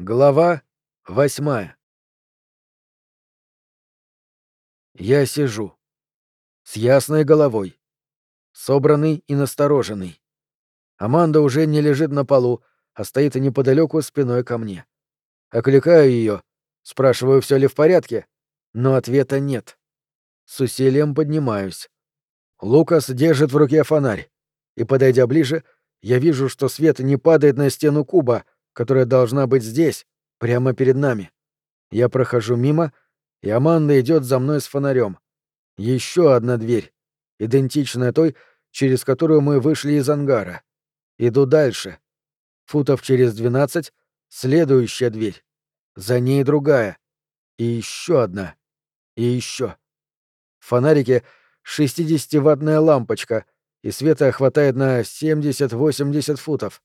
Глава восьмая Я сижу. С ясной головой. Собранный и настороженный. Аманда уже не лежит на полу, а стоит неподалеку спиной ко мне. Окликаю ее, спрашиваю, все ли в порядке, но ответа нет. С усилием поднимаюсь. Лукас держит в руке фонарь, и, подойдя ближе, я вижу, что свет не падает на стену куба, которая должна быть здесь, прямо перед нами. Я прохожу мимо, и Аманда идет за мной с фонарем. Еще одна дверь, идентичная той, через которую мы вышли из ангара. Иду дальше. Футов через двенадцать — следующая дверь. За ней другая. И еще одна. И еще. В фонарике 60-ваттная лампочка, и света хватает на 70-80 футов.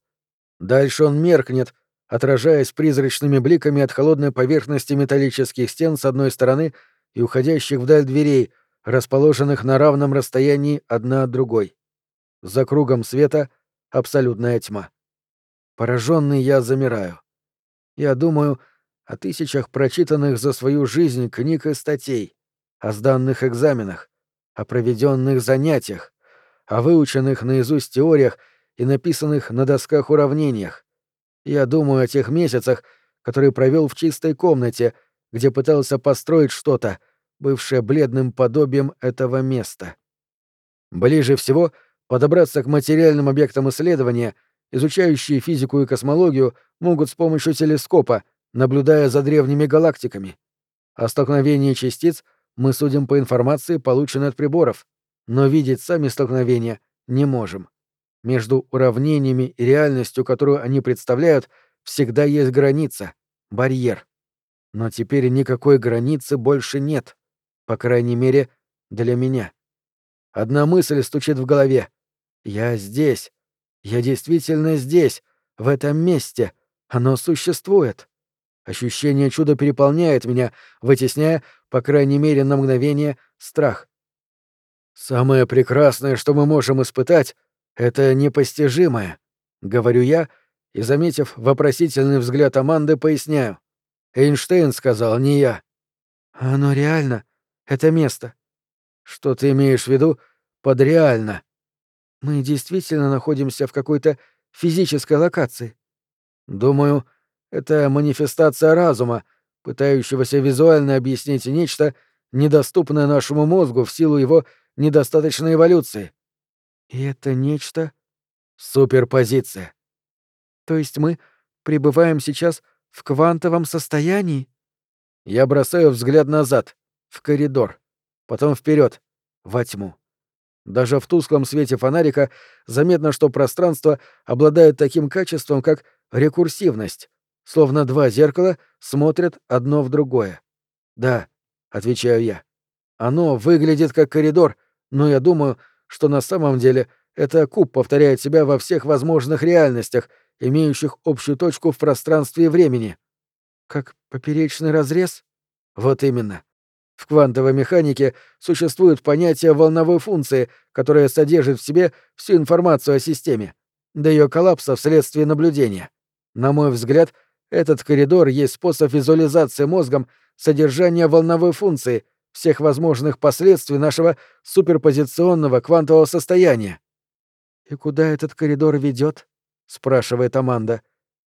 Дальше он меркнет, отражаясь призрачными бликами от холодной поверхности металлических стен с одной стороны и уходящих вдаль дверей, расположенных на равном расстоянии одна от другой. За кругом света абсолютная тьма. Пораженный я замираю. Я думаю о тысячах прочитанных за свою жизнь книг и статей, о сданных экзаменах, о проведенных занятиях, о выученных наизусть теориях и написанных на досках уравнениях, я думаю о тех месяцах, которые провел в чистой комнате, где пытался построить что-то, бывшее бледным подобием этого места. Ближе всего подобраться к материальным объектам исследования, изучающие физику и космологию, могут с помощью телескопа, наблюдая за древними галактиками. О столкновении частиц мы судим по информации, полученной от приборов, но видеть сами столкновения не можем. Между уравнениями и реальностью, которую они представляют, всегда есть граница, барьер. Но теперь никакой границы больше нет. По крайней мере, для меня. Одна мысль стучит в голове. Я здесь. Я действительно здесь, в этом месте. Оно существует. Ощущение чуда переполняет меня, вытесняя, по крайней мере на мгновение, страх. Самое прекрасное, что мы можем испытать, это непостижимое, говорю я, и, заметив вопросительный взгляд Аманды, поясняю. Эйнштейн сказал, не я. Оно реально, это место. Что ты имеешь в виду под реально? Мы действительно находимся в какой-то физической локации. Думаю, это манифестация разума, пытающегося визуально объяснить нечто, недоступное нашему мозгу в силу его недостаточной эволюции. И это нечто... Суперпозиция. То есть мы пребываем сейчас в квантовом состоянии? Я бросаю взгляд назад, в коридор, потом вперед, во тьму. Даже в тусклом свете фонарика заметно, что пространство обладает таким качеством, как рекурсивность, словно два зеркала смотрят одно в другое. Да, отвечаю я. Оно выглядит как коридор, но я думаю, что на самом деле это куб повторяет себя во всех возможных реальностях, имеющих общую точку в пространстве и времени. Как поперечный разрез? Вот именно. В квантовой механике существует понятие волновой функции, которая содержит в себе всю информацию о системе, до ее коллапса вследствие наблюдения. На мой взгляд, этот коридор есть способ визуализации мозгом содержания волновой функции, всех возможных последствий нашего суперпозиционного квантового состояния. «И куда этот коридор ведет? спрашивает Аманда.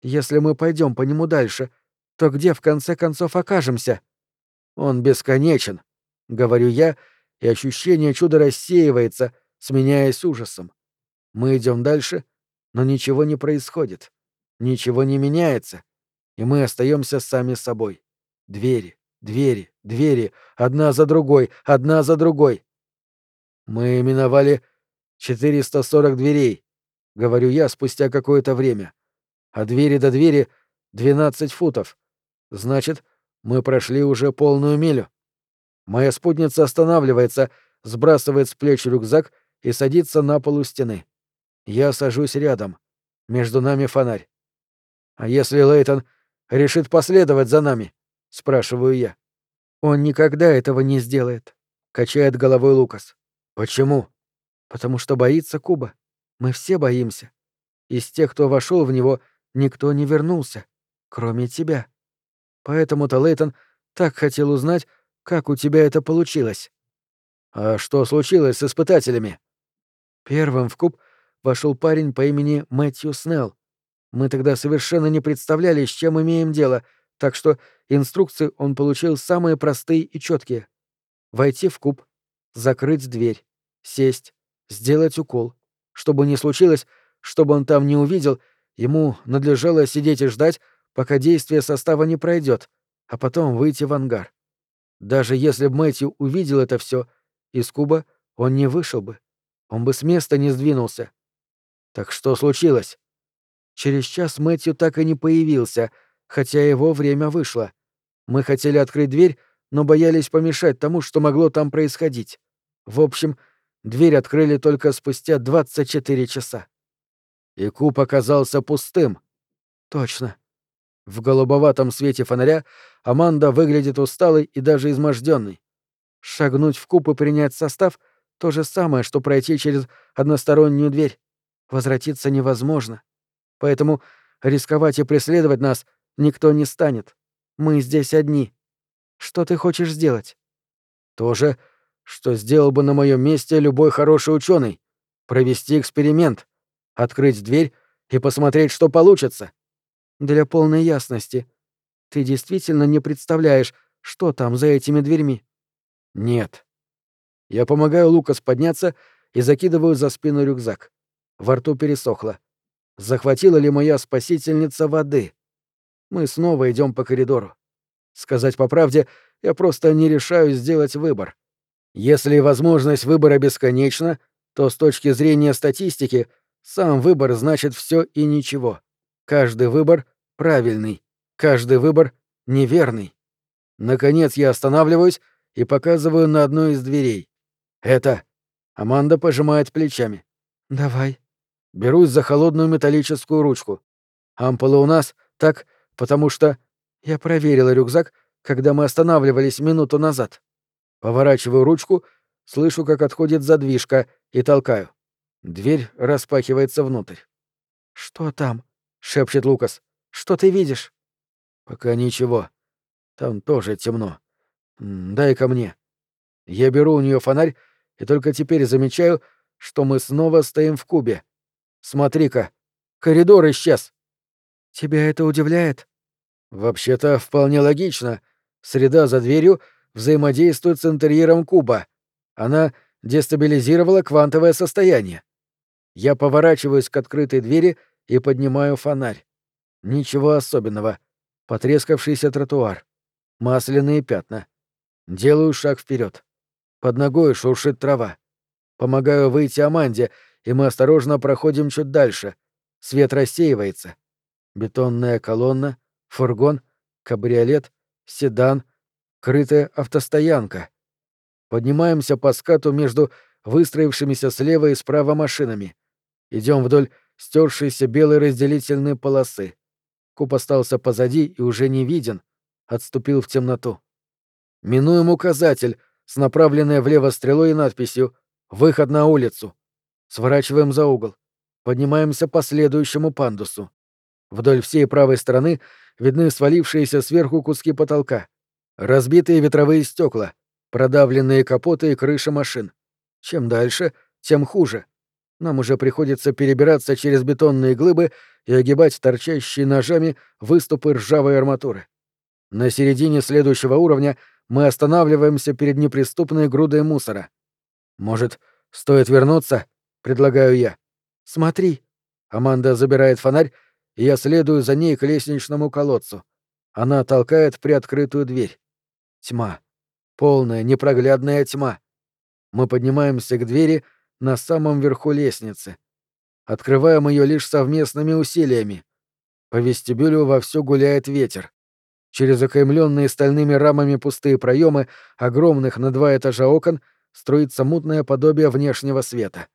«Если мы пойдем по нему дальше, то где в конце концов окажемся?» «Он бесконечен», — говорю я, и ощущение чуда рассеивается, сменяясь ужасом. Мы идем дальше, но ничего не происходит, ничего не меняется, и мы остаемся сами собой. Двери, Двери, двери, одна за другой, одна за другой. Мы миновали 440 дверей, говорю я спустя какое-то время. А двери до двери 12 футов. Значит, мы прошли уже полную милю. Моя спутница останавливается, сбрасывает с плеч рюкзак и садится на полу стены. Я сажусь рядом. Между нами фонарь. А если Лейтон решит последовать за нами? — спрашиваю я. «Он никогда этого не сделает», — качает головой Лукас. «Почему?» «Потому что боится Куба. Мы все боимся. Из тех, кто вошел в него, никто не вернулся. Кроме тебя. Поэтому-то Лейтон так хотел узнать, как у тебя это получилось. А что случилось с испытателями? Первым в куб вошел парень по имени Мэтью Снелл. Мы тогда совершенно не представляли, с чем имеем дело, так что инструкции он получил самые простые и четкие. Войти в куб, закрыть дверь, сесть, сделать укол. Чтобы не случилось, чтобы он там не увидел, ему надлежало сидеть и ждать, пока действие состава не пройдет, а потом выйти в ангар. Даже если бы Мэтью увидел это все, из куба он не вышел бы. Он бы с места не сдвинулся. Так что случилось? Через час Мэтью так и не появился, хотя его время вышло. Мы хотели открыть дверь, но боялись помешать тому, что могло там происходить. В общем, дверь открыли только спустя 24 часа. И куб оказался пустым. Точно. В голубоватом свете фонаря Аманда выглядит усталой и даже изможденной. Шагнуть в куб и принять состав — то же самое, что пройти через одностороннюю дверь. Возвратиться невозможно. Поэтому рисковать и преследовать нас никто не станет. Мы здесь одни. Что ты хочешь сделать? То же, что сделал бы на моем месте любой хороший ученый. Провести эксперимент, открыть дверь и посмотреть, что получится. Для полной ясности. Ты действительно не представляешь, что там за этими дверьми? Нет. Я помогаю Лукас подняться и закидываю за спину рюкзак. Во рту пересохло. Захватила ли моя спасительница воды? Мы снова идем по коридору. Сказать по правде, я просто не решаюсь сделать выбор. Если возможность выбора бесконечна, то с точки зрения статистики сам выбор значит все и ничего. Каждый выбор правильный, каждый выбор неверный. Наконец я останавливаюсь и показываю на одну из дверей. Это... Аманда пожимает плечами. «Давай». Берусь за холодную металлическую ручку. Ампула у нас, так, потому что... Я проверила рюкзак, когда мы останавливались минуту назад. Поворачиваю ручку, слышу, как отходит задвижка, и толкаю. Дверь распахивается внутрь. «Что там?» — шепчет Лукас. «Что ты видишь?» «Пока ничего. Там тоже темно. дай ко мне». Я беру у нее фонарь и только теперь замечаю, что мы снова стоим в кубе. Смотри-ка, коридор исчез. Тебя это удивляет? Вообще-то вполне логично. Среда за дверью взаимодействует с интерьером куба. Она дестабилизировала квантовое состояние. Я поворачиваюсь к открытой двери и поднимаю фонарь. Ничего особенного. Потрескавшийся тротуар. Масляные пятна. Делаю шаг вперед. Под ногой шуршит трава. Помогаю выйти Аманде, и мы осторожно проходим чуть дальше. Свет рассеивается. Бетонная колонна, фургон, кабриолет, седан, крытая автостоянка. Поднимаемся по скату между выстроившимися слева и справа машинами. Идем вдоль стершейся белой разделительной полосы. Куб остался позади и уже не виден, отступил в темноту. Минуем указатель с направленной влево стрелой и надписью «Выход на улицу». Сворачиваем за угол. Поднимаемся по следующему пандусу. Вдоль всей правой стороны видны свалившиеся сверху куски потолка, разбитые ветровые стекла, продавленные капоты и крыши машин. Чем дальше, тем хуже. Нам уже приходится перебираться через бетонные глыбы и огибать торчащие ножами выступы ржавой арматуры. На середине следующего уровня мы останавливаемся перед неприступной грудой мусора. Может, стоит вернуться? предлагаю я. Смотри. Аманда забирает фонарь, и я следую за ней к лестничному колодцу. Она толкает приоткрытую дверь. Тьма. Полная, непроглядная тьма. Мы поднимаемся к двери на самом верху лестницы. Открываем ее лишь совместными усилиями. По вестибюлю вовсю гуляет ветер. Через окаймленные стальными рамами пустые проемы огромных на два этажа окон струится мутное подобие внешнего света.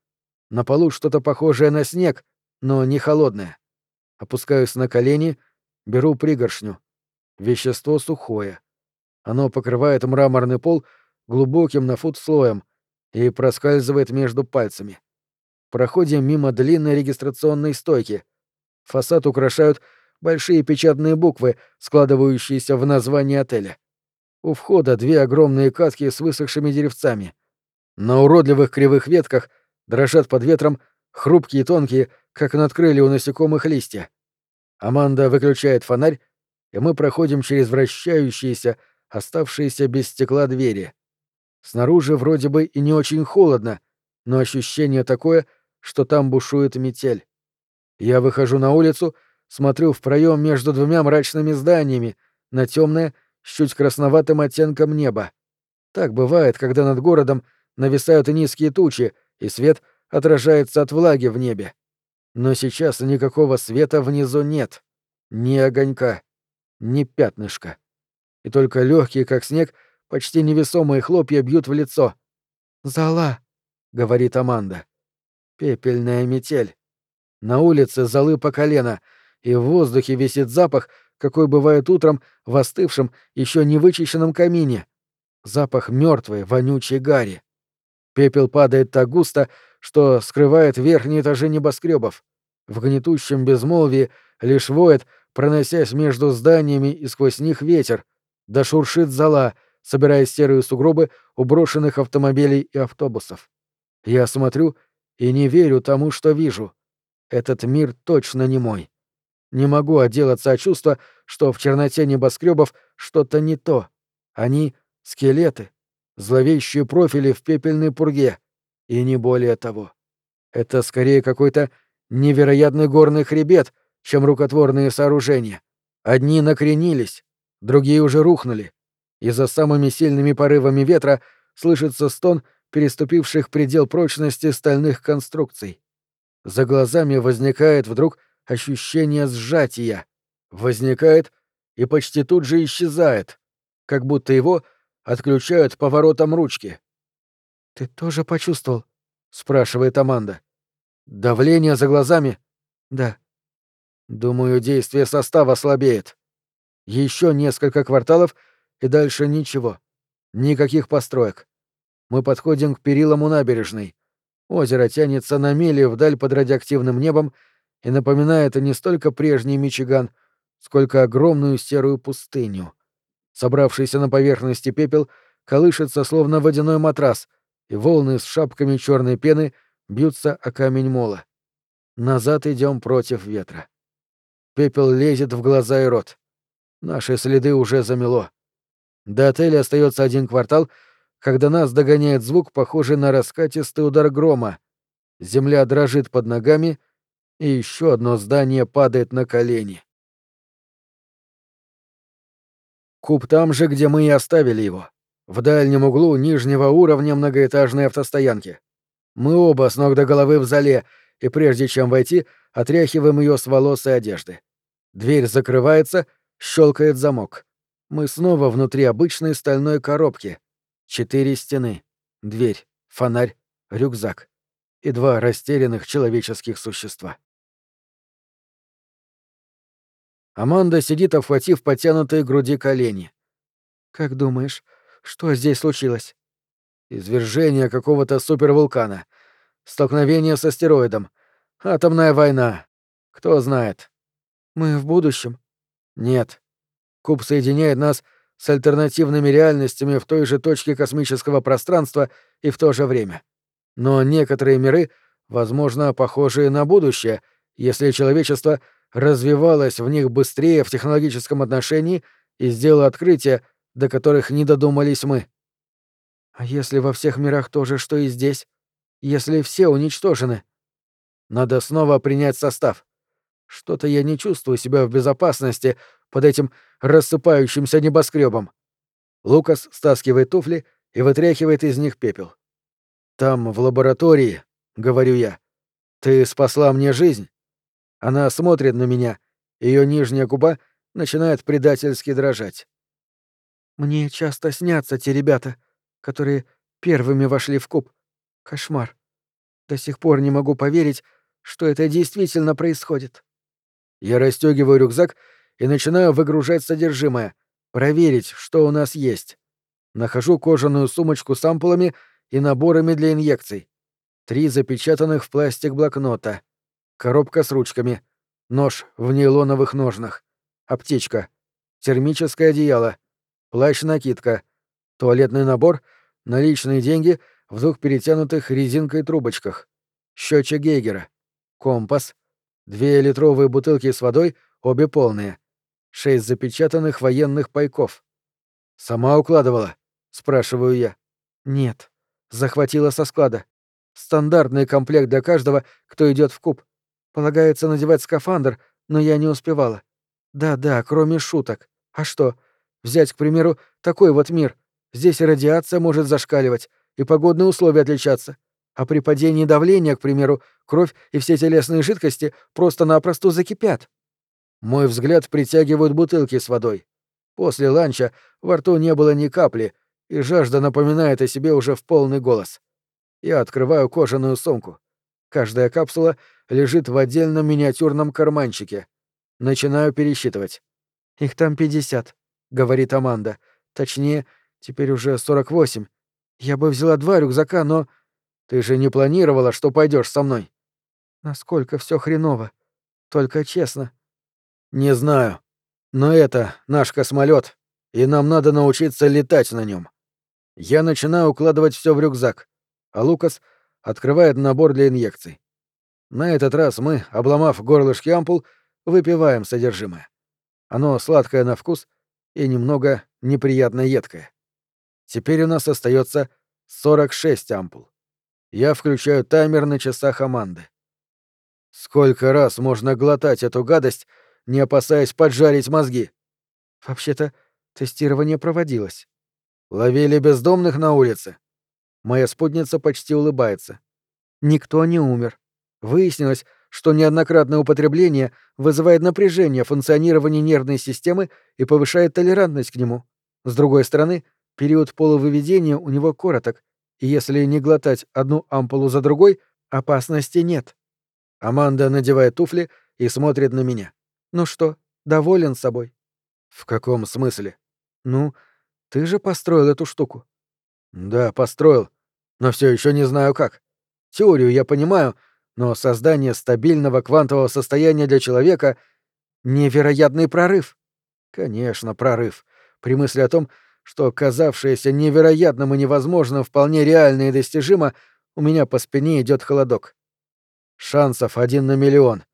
На полу что-то похожее на снег, но не холодное. Опускаюсь на колени, беру пригоршню. Вещество сухое. Оно покрывает мраморный пол глубоким на фут слоем и проскальзывает между пальцами. Проходим мимо длинной регистрационной стойки. Фасад украшают большие печатные буквы, складывающиеся в название отеля. У входа две огромные катки с высохшими деревцами. На уродливых кривых ветках дрожат под ветром хрупкие и тонкие, как надкрыли у насекомых листья. Аманда выключает фонарь, и мы проходим через вращающиеся, оставшиеся без стекла двери. Снаружи вроде бы и не очень холодно, но ощущение такое, что там бушует метель. Я выхожу на улицу, смотрю в проем между двумя мрачными зданиями, на темное, с чуть красноватым оттенком неба. Так бывает, когда над городом нависают низкие тучи, и свет отражается от влаги в небе. Но сейчас никакого света внизу нет. Ни огонька, ни пятнышка. И только легкие, как снег, почти невесомые хлопья бьют в лицо. «Зала», — говорит Аманда. Пепельная метель. На улице золы по колено, и в воздухе висит запах, какой бывает утром в остывшем, еще не вычищенном камине. Запах мертвой, вонючей гари. Пепел падает так густо, что скрывает верхние этажи небоскребов. В гнетущем безмолвии лишь воет, проносясь между зданиями и сквозь них ветер, да шуршит зола, собирая серые сугробы у брошенных автомобилей и автобусов. Я смотрю и не верю тому, что вижу. Этот мир точно не мой. Не могу отделаться от чувства, что в черноте небоскребов что-то не то. Они — скелеты, зловещие профили в пепельной пурге, и не более того. Это скорее какой-то невероятный горный хребет, чем рукотворные сооружения. Одни накренились, другие уже рухнули, и за самыми сильными порывами ветра слышится стон переступивших предел прочности стальных конструкций. За глазами возникает вдруг ощущение сжатия. Возникает и почти тут же исчезает, как будто его отключают поворотом ручки. «Ты тоже почувствовал?» — спрашивает Аманда. «Давление за глазами?» «Да». «Думаю, действие состава слабеет. Еще несколько кварталов, и дальше ничего. Никаких построек. Мы подходим к перилам у набережной. Озеро тянется на мили вдаль под радиоактивным небом и напоминает не столько прежний Мичиган, сколько огромную серую пустыню. Собравшийся на поверхности пепел колышется словно водяной матрас, и волны с шапками черной пены бьются о камень мола. Назад идем против ветра. Пепел лезет в глаза и рот. Наши следы уже замело. До отеля остается один квартал, когда нас догоняет звук, похожий на раскатистый удар грома. Земля дрожит под ногами, и еще одно здание падает на колени. Куб там же, где мы и оставили его в дальнем углу нижнего уровня многоэтажной автостоянки. Мы оба с ног до головы в зале, и прежде чем войти, отряхиваем ее с волос и одежды. Дверь закрывается, щелкает замок. Мы снова внутри обычной стальной коробки. Четыре стены, дверь, фонарь, рюкзак и два растерянных человеческих существа. Аманда сидит, обхватив потянутые груди колени. «Как думаешь, что здесь случилось? Извержение какого-то супервулкана. Столкновение с астероидом. Атомная война. Кто знает. Мы в будущем? Нет. Куб соединяет нас с альтернативными реальностями в той же точке космического пространства и в то же время. Но некоторые миры, возможно, похожие на будущее, если человечество развивалось в них быстрее в технологическом отношении и сделало открытие, до которых не додумались мы. А если во всех мирах то же, что и здесь? Если все уничтожены? Надо снова принять состав. Что-то я не чувствую себя в безопасности под этим рассыпающимся небоскребом. Лукас стаскивает туфли и вытряхивает из них пепел. Там, в лаборатории, говорю я, ты спасла мне жизнь. Она смотрит на меня, ее нижняя губа начинает предательски дрожать. Мне часто снятся те ребята, которые первыми вошли в куб. Кошмар. До сих пор не могу поверить, что это действительно происходит. Я расстегиваю рюкзак и начинаю выгружать содержимое, проверить, что у нас есть. Нахожу кожаную сумочку с ампулами и наборами для инъекций. Три запечатанных в пластик блокнота. Коробка с ручками. Нож в нейлоновых ножнах. Аптечка. Термическое одеяло. Плащ-накидка. Туалетный набор. Наличные деньги в двух перетянутых резинкой трубочках. Счетчик Гейгера. Компас. Две литровые бутылки с водой, обе полные. Шесть запечатанных военных пайков. «Сама укладывала?» — спрашиваю я. «Нет. Захватила со склада. Стандартный комплект для каждого, кто идет в куб. Полагается надевать скафандр, но я не успевала. Да-да, кроме шуток. А что? Взять, к примеру, такой вот мир. Здесь радиация может зашкаливать, и погодные условия отличаться. А при падении давления, к примеру, кровь и все телесные жидкости просто-напросто закипят. Мой взгляд притягивают бутылки с водой. После ланча во рту не было ни капли, и жажда напоминает о себе уже в полный голос. Я открываю кожаную сумку. Каждая капсула лежит в отдельном миниатюрном карманчике. Начинаю пересчитывать. «Их там пятьдесят», — говорит Аманда. «Точнее, теперь уже сорок восемь. Я бы взяла два рюкзака, но...» «Ты же не планировала, что пойдешь со мной?» «Насколько все хреново. Только честно». «Не знаю. Но это наш космолет, и нам надо научиться летать на нем. Я начинаю укладывать все в рюкзак, а Лукас открывает набор для инъекций. На этот раз мы, обломав горлышки ампул, выпиваем содержимое. Оно сладкое на вкус и немного неприятно едкое. Теперь у нас остается 46 ампул. Я включаю таймер на часах Аманды. Сколько раз можно глотать эту гадость, не опасаясь поджарить мозги? Вообще-то, тестирование проводилось. Ловили бездомных на улице. Моя спутница почти улыбается. Никто не умер. Выяснилось, что неоднократное употребление вызывает напряжение функционирования нервной системы и повышает толерантность к нему. С другой стороны, период полувыведения у него короток, и если не глотать одну ампулу за другой, опасности нет. Аманда надевает туфли и смотрит на меня. «Ну что, доволен собой?» «В каком смысле?» «Ну, ты же построил эту штуку». «Да, построил, но все еще не знаю как. Теорию я понимаю, но создание стабильного квантового состояния для человека — невероятный прорыв. Конечно, прорыв. При мысли о том, что казавшееся невероятным и невозможным вполне реально и достижимо, у меня по спине идет холодок. Шансов один на миллион.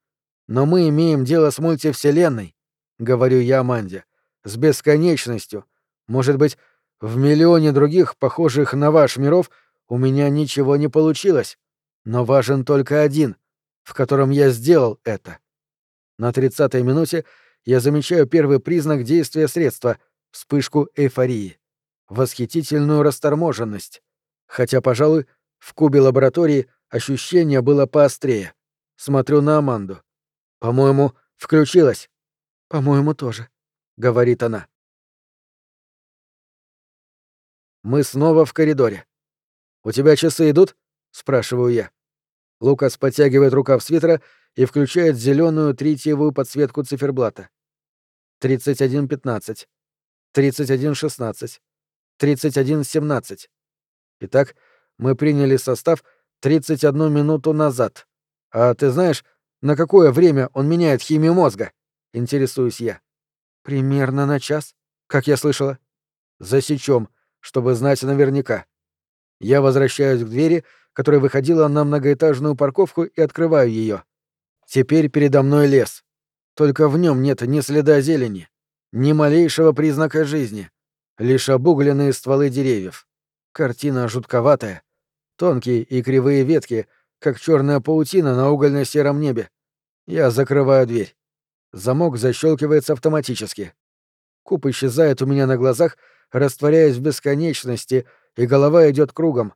Но мы имеем дело с мультивселенной, — говорю я Аманде, — с бесконечностью. Может быть, в миллионе других, похожих на ваш миров, у меня ничего не получилось. Но важен только один, в котором я сделал это. На тридцатой минуте я замечаю первый признак действия средства — вспышку эйфории. Восхитительную расторможенность. Хотя, пожалуй, в кубе лаборатории ощущение было поострее. Смотрю на Аманду. «По-моему, включилась». «По-моему, тоже», — говорит она. Мы снова в коридоре. «У тебя часы идут?» — спрашиваю я. Лукас подтягивает рукав свитера и включает зеленую тритиевую подсветку циферблата. 31.15. 31.16. 31.17. Итак, мы приняли состав 31 минуту назад. А ты знаешь, на какое время он меняет химию мозга? Интересуюсь я. Примерно на час, как я слышала. Засечем, чтобы знать наверняка. Я возвращаюсь к двери, которая выходила на многоэтажную парковку, и открываю ее. Теперь передо мной лес. Только в нем нет ни следа зелени, ни малейшего признака жизни. Лишь обугленные стволы деревьев. Картина жутковатая. Тонкие и кривые ветки, как черная паутина на угольно-сером небе. Я закрываю дверь. Замок защелкивается автоматически. Куб исчезает у меня на глазах, растворяясь в бесконечности, и голова идет кругом.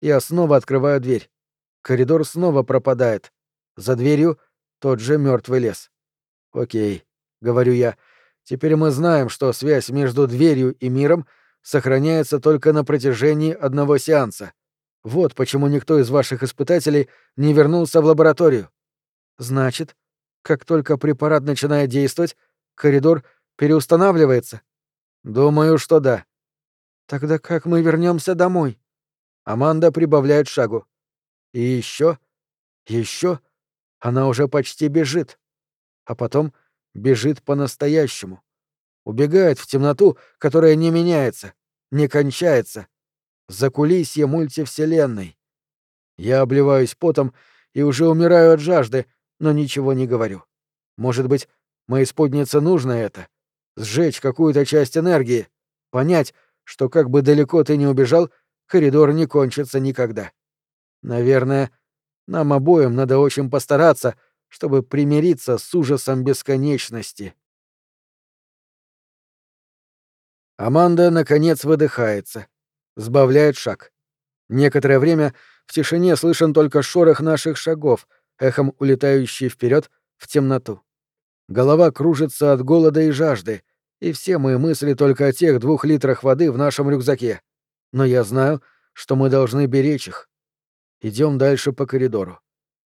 Я снова открываю дверь. Коридор снова пропадает. За дверью тот же мертвый лес. Окей, говорю я. Теперь мы знаем, что связь между дверью и миром сохраняется только на протяжении одного сеанса. Вот почему никто из ваших испытателей не вернулся в лабораторию. Значит, как только препарат начинает действовать, коридор переустанавливается? Думаю, что да. Тогда как мы вернемся домой? Аманда прибавляет шагу. И еще, еще, она уже почти бежит. а потом бежит по-настоящему. Убегает в темноту, которая не меняется, не кончается. За кулисье мультивселенной. Я обливаюсь потом и уже умираю от жажды, но ничего не говорю. Может быть, моей спутнице нужно это? Сжечь какую-то часть энергии, понять, что как бы далеко ты ни убежал, коридор не кончится никогда. Наверное, нам обоим надо очень постараться, чтобы примириться с ужасом бесконечности. Аманда, наконец, выдыхается, сбавляет шаг. Некоторое время в тишине слышен только шорох наших шагов, эхом улетающий вперед в темноту. Голова кружится от голода и жажды, и все мои мысли только о тех двух литрах воды в нашем рюкзаке. Но я знаю, что мы должны беречь их. Идем дальше по коридору.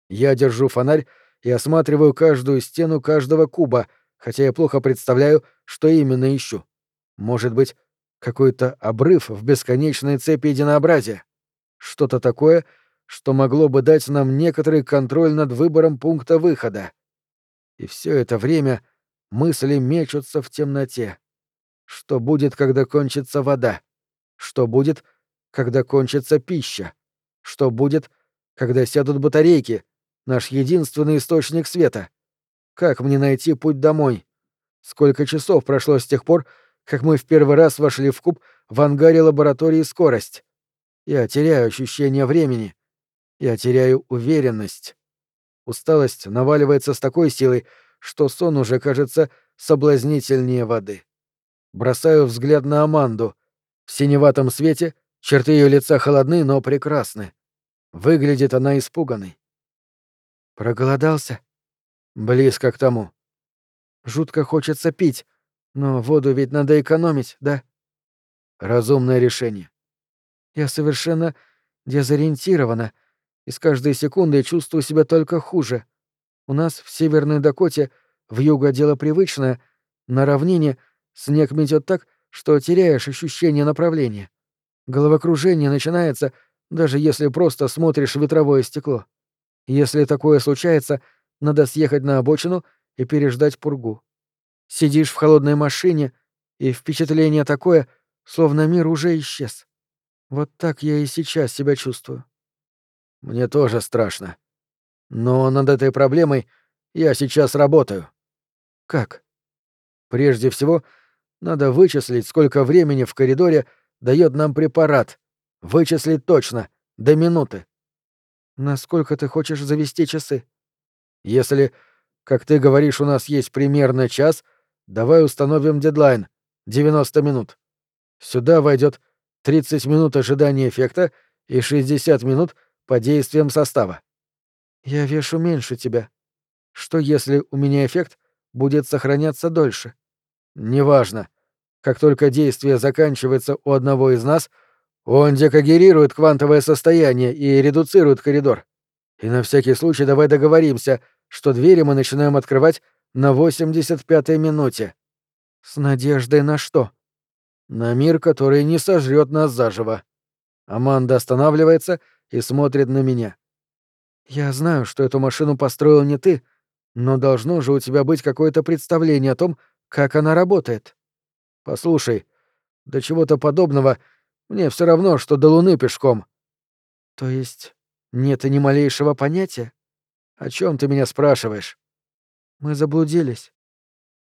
Я держу фонарь и осматриваю каждую стену каждого куба, хотя я плохо представляю, что именно ищу. Может быть, какой-то обрыв в бесконечной цепи единообразия. Что-то такое, что могло бы дать нам некоторый контроль над выбором пункта выхода. И все это время мысли мечутся в темноте. Что будет, когда кончится вода? Что будет, когда кончится пища? Что будет, когда сядут батарейки, наш единственный источник света? Как мне найти путь домой? Сколько часов прошло с тех пор, как мы в первый раз вошли в куб в ангаре лаборатории «Скорость»? Я теряю ощущение времени. Я теряю уверенность. Усталость наваливается с такой силой, что сон уже кажется соблазнительнее воды. Бросаю взгляд на Аманду. В синеватом свете черты ее лица холодны, но прекрасны. Выглядит она испуганной. Проголодался? Близко к тому. Жутко хочется пить, но воду ведь надо экономить, да? Разумное решение. Я совершенно дезориентирована, и с каждой секундой чувствую себя только хуже. У нас в Северной Дакоте в юго дело привычное, на равнине снег метет так, что теряешь ощущение направления. Головокружение начинается, даже если просто смотришь в ветровое стекло. Если такое случается, надо съехать на обочину и переждать пургу. Сидишь в холодной машине, и впечатление такое, словно мир уже исчез. Вот так я и сейчас себя чувствую. Мне тоже страшно. Но над этой проблемой я сейчас работаю. Как? Прежде всего, надо вычислить, сколько времени в коридоре дает нам препарат. Вычислить точно, до минуты. Насколько ты хочешь завести часы? Если, как ты говоришь, у нас есть примерно час, давай установим дедлайн — 90 минут. Сюда войдет 30 минут ожидания эффекта и 60 минут по действиям состава. Я вешу меньше тебя. Что если у меня эффект будет сохраняться дольше? Неважно. Как только действие заканчивается у одного из нас, он декогерирует квантовое состояние и редуцирует коридор. И на всякий случай давай договоримся, что двери мы начинаем открывать на 85-й минуте. С надеждой на что? На мир, который не сожрет нас заживо. Аманда останавливается и смотрит на меня. Я знаю, что эту машину построил не ты, но должно же у тебя быть какое-то представление о том, как она работает. Послушай, до чего-то подобного мне все равно, что до Луны пешком. То есть нет и ни малейшего понятия? О чем ты меня спрашиваешь? Мы заблудились.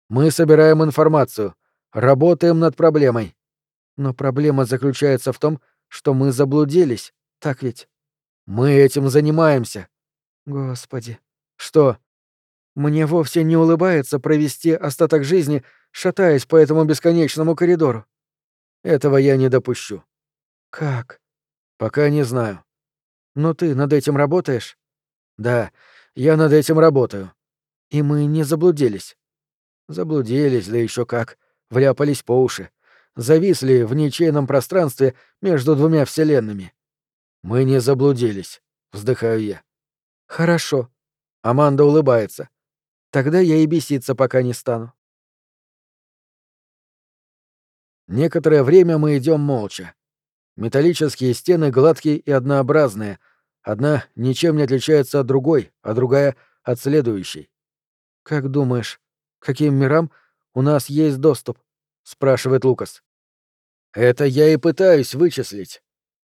Мы собираем информацию, работаем над проблемой. Но проблема заключается в том, что мы заблудились, так ведь? Мы этим занимаемся. Господи. Что? Мне вовсе не улыбается провести остаток жизни, шатаясь по этому бесконечному коридору. Этого я не допущу. Как? Пока не знаю. Но ты над этим работаешь? Да, я над этим работаю. И мы не заблудились. Заблудились, да еще как. Вляпались по уши. Зависли в ничейном пространстве между двумя вселенными. Мы не заблудились, вздыхаю я. Хорошо. Аманда улыбается. Тогда я и беситься пока не стану. Некоторое время мы идем молча. Металлические стены гладкие и однообразные. Одна ничем не отличается от другой, а другая — от следующей. «Как думаешь, к каким мирам у нас есть доступ?» — спрашивает Лукас. «Это я и пытаюсь вычислить.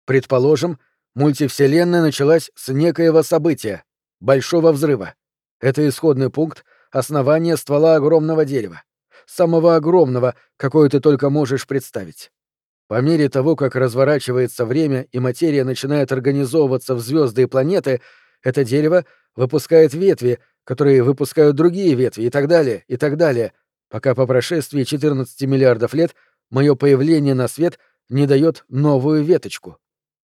Предположим, мультивселенная началась с некоего события, большого взрыва. Это исходный пункт основания ствола огромного дерева. Самого огромного, какое ты только можешь представить. По мере того, как разворачивается время и материя начинает организовываться в звезды и планеты, это дерево выпускает ветви, которые выпускают другие ветви и так далее, и так далее, пока по прошествии 14 миллиардов лет мое появление на свет не дает новую веточку.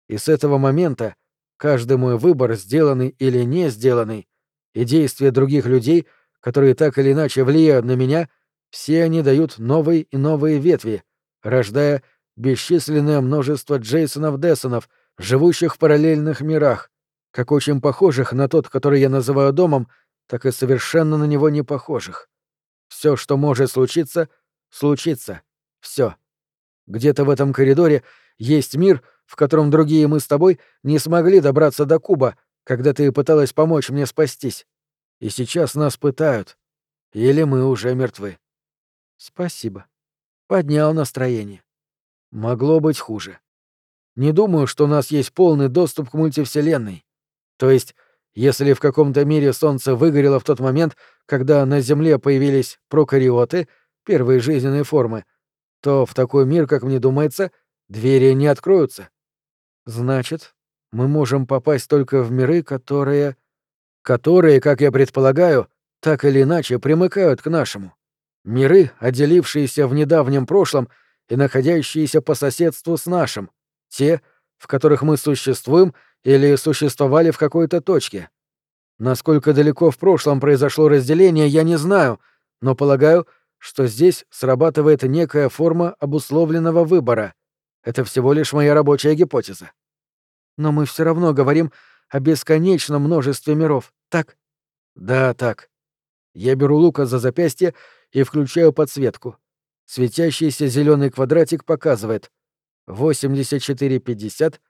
И с этого момента каждый мой выбор, сделанный или не сделанный, и действия других людей, которые так или иначе влияют на меня, все они дают новые и новые ветви, рождая бесчисленное множество Джейсонов-Дессонов, живущих в параллельных мирах, как очень похожих на тот, который я называю домом, так и совершенно на него не похожих. Все, что может случиться, случится. Все. Где-то в этом коридоре есть мир, в котором другие мы с тобой не смогли добраться до Куба, когда ты пыталась помочь мне спастись. И сейчас нас пытают. Или мы уже мертвы. Спасибо. Поднял настроение. Могло быть хуже. Не думаю, что у нас есть полный доступ к мультивселенной. То есть, если в каком-то мире Солнце выгорело в тот момент, когда на Земле появились прокариоты, первые жизненные формы, то в такой мир, как мне думается, двери не откроются. Значит, мы можем попасть только в миры, которые... которые, как я предполагаю, так или иначе примыкают к нашему. Миры, отделившиеся в недавнем прошлом — и находящиеся по соседству с нашим, те, в которых мы существуем или существовали в какой-то точке. Насколько далеко в прошлом произошло разделение, я не знаю, но полагаю, что здесь срабатывает некая форма обусловленного выбора. Это всего лишь моя рабочая гипотеза. Но мы все равно говорим о бесконечном множестве миров, так? Да, так. Я беру Лука за запястье и включаю подсветку. Светящийся зеленый квадратик показывает 84,50,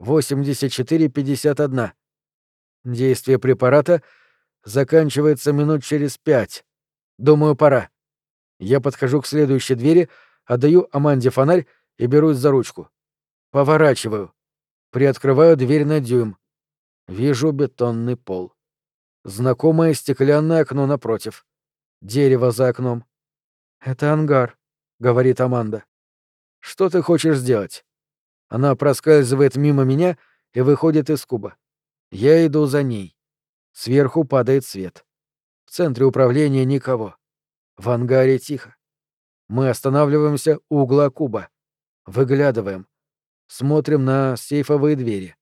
84,51. Действие препарата заканчивается минут через пять. Думаю, пора. Я подхожу к следующей двери, отдаю Аманде фонарь и берусь за ручку. Поворачиваю. Приоткрываю дверь на дюйм. Вижу бетонный пол. Знакомое стеклянное окно напротив. Дерево за окном. «Это ангар», — говорит Аманда. «Что ты хочешь сделать?» Она проскальзывает мимо меня и выходит из куба. Я иду за ней. Сверху падает свет. В центре управления никого. В ангаре тихо. Мы останавливаемся у угла куба. Выглядываем. Смотрим на сейфовые двери.